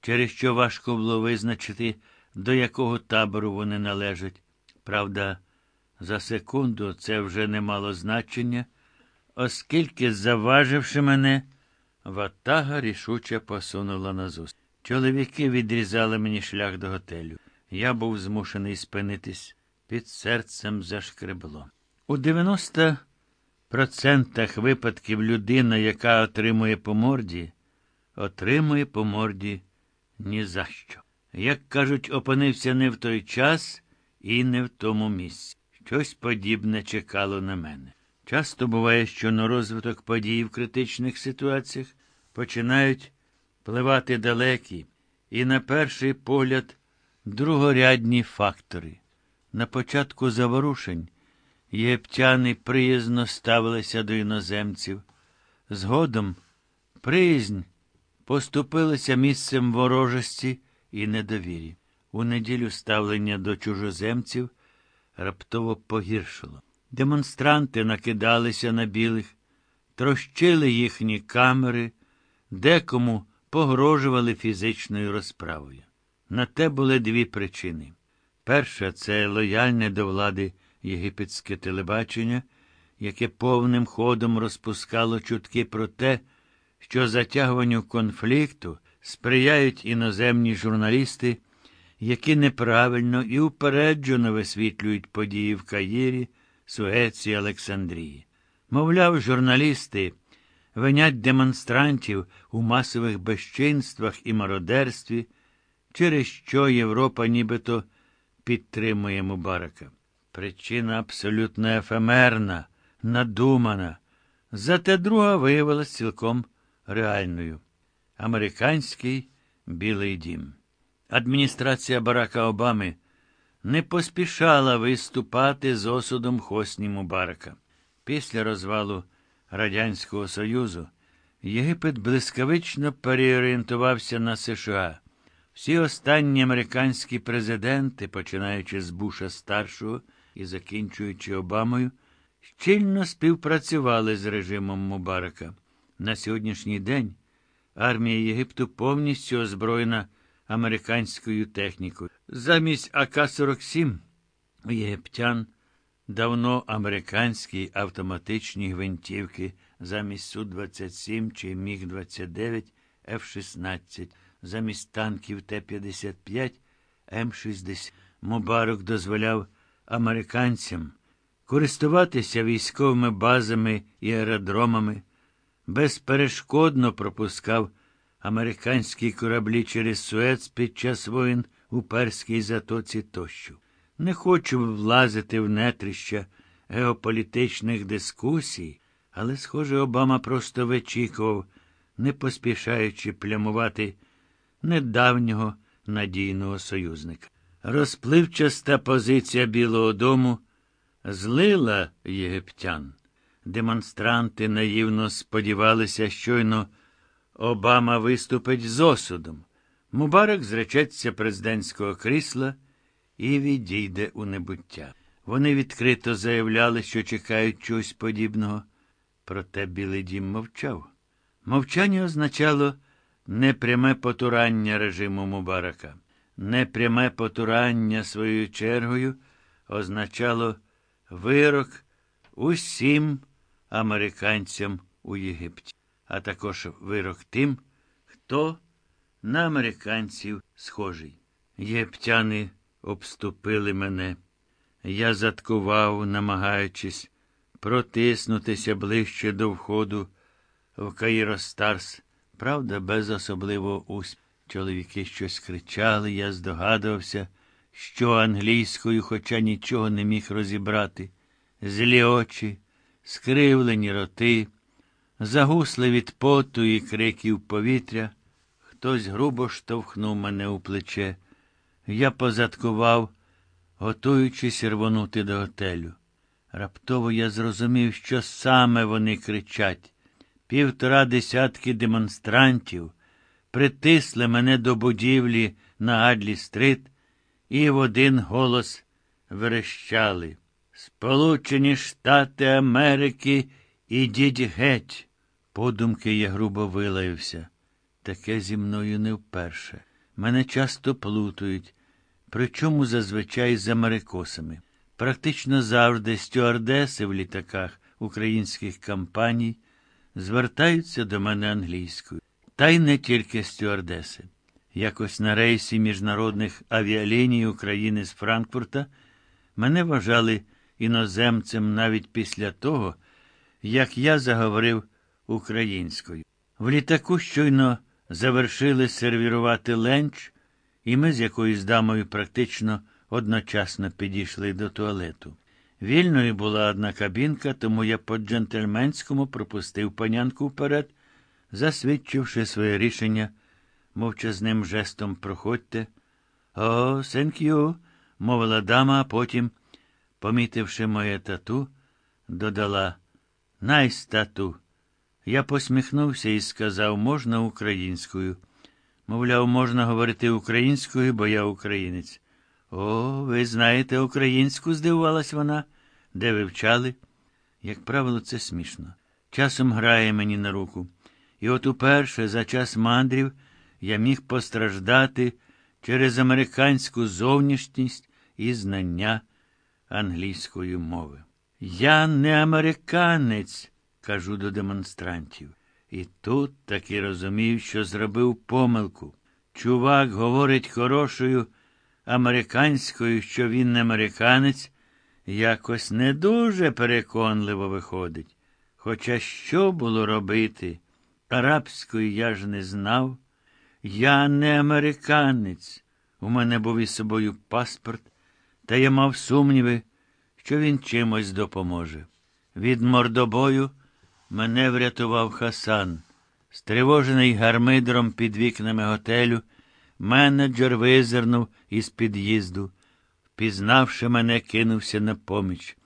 через що важко було визначити, до якого табору вони належать. Правда, за секунду це вже не мало значення, оскільки, заваживши мене, ватага рішуче посунула назустріч. Чоловіки відрізали мені шлях до готелю. Я був змушений спинитись. Під серцем зашкребло. У 90% випадків людина, яка отримує по морді, отримує по морді ні за що. Як кажуть, опинився не в той час і не в тому місці. Щось подібне чекало на мене. Часто буває, що на розвиток подій в критичних ситуаціях починають пливати далекі і, на перший погляд, другорядні фактори. На початку заворушень єптяни приязно ставилися до іноземців. Згодом приязнь поступилася місцем ворожості і недовірі. У неділю ставлення до чужоземців раптово погіршило. Демонстранти накидалися на білих, трощили їхні камери, декому погрожували фізичною розправою. На те були дві причини. Перша це лояльне до влади єгипетське телебачення, яке повним ходом розпускало чутки про те, що затягуванню конфлікту сприяють іноземні журналісти, які неправильно і упереджено висвітлюють події в Каїрі, Суеці, Олександрії. Мовляв, журналісти винять демонстрантів у масових безчинствах і мародерстві, через що Європа нібито підтримує Мубарака. Причина абсолютно ефемерна, надумана. Зате друга виявилась цілком реальною. Американський Білий дім. Адміністрація Барака Обами не поспішала виступати з осудом Хосні Мубарака. Після розвалу Радянського Союзу Єгипет блискавично переорієнтувався на США. Всі останні американські президенти, починаючи з Буша старшого і закінчуючи Обамою, щільно співпрацювали з режимом Мубарака. На сьогоднішній день армія Єгипту повністю озброєна американською технікою. Замість АК-47 у єгиптян давно американські автоматичні гвинтівки замість Су-27 чи Міг-29 Ф-16, замість танків Т-55 М-60. Мубарок дозволяв американцям користуватися військовими базами і аеродромами, безперешкодно пропускав американські кораблі через Суец під час воїн у Перській затоці тощо. Не хочу влазити в нетрища геополітичних дискусій, але, схоже, Обама просто вичікував, не поспішаючи плямувати недавнього надійного союзника. Розпливчаста позиція Білого дому злила єгиптян. Демонстранти наївно сподівалися, щойно Обама виступить з осудом. Мубарак зречеться президентського крісла і відійде у небуття. Вони відкрито заявляли, що чекають чогось подібного. Проте Білий дім мовчав. Мовчання означало непряме потурання режиму Мубарака. Непряме потурання своєю чергою означало вирок усім американцям у Єгипті, а також вирок тим, хто на американців схожий. Єптяни обступили мене. Я заткував, намагаючись протиснутися ближче до входу в Каїростарс, правда, без особливого успіху. Чоловіки щось кричали, я здогадувався, що англійською, хоча нічого не міг розібрати. Злі очі, скривлені роти, загусли від поту і криків повітря. Хтось грубо штовхнув мене у плече. Я позадкував, готуючись рвонути до готелю. Раптово я зрозумів, що саме вони кричать. Півтора десятки демонстрантів притисли мене до будівлі на Адлі стрит і в один голос верещали. Сполучені Штати Америки, ідіть геть. Подумки я грубо вилаявся. Таке зі мною не вперше. Мене часто плутають, причому зазвичай з америкосами. Практично завжди стюардеси в літаках українських компаній звертаються до мене англійською. Та й не тільки стюардеси. Якось на рейсі міжнародних авіаліній України з Франкфурта мене вважали іноземцем навіть після того, як я заговорив українською. В літаку щойно завершили сервірувати ленч, і ми з якоюсь дамою практично одночасно підійшли до туалету. Вільною була одна кабінка, тому я по-джентльменському пропустив панянку вперед, засвідчивши своє рішення мовчазним жестом проходьте. Oh, you», – мовила дама, а потім, помітивши моє тату, додала Nice tattoo. Я посміхнувся і сказав, можна українською. Мовляв, можна говорити українською, бо я українець. О, ви знаєте українську, здивувалась вона. Де ви вчали? Як правило, це смішно. Часом грає мені на руку. І от уперше за час мандрів я міг постраждати через американську зовнішність і знання англійської мови. Я не американець, кажу до демонстрантів. І тут таки розумів, що зробив помилку. Чувак говорить хорошою американською, що він не американець, якось не дуже переконливо виходить. Хоча що було робити? Арабської я ж не знав. Я не американець. У мене був із собою паспорт, та я мав сумніви, що він чимось допоможе. Від мордобою мене врятував Хасан. Стривожений гармидром під вікнами готелю, менеджер визирнув із під'їзду. Впізнавши мене, кинувся на поміч.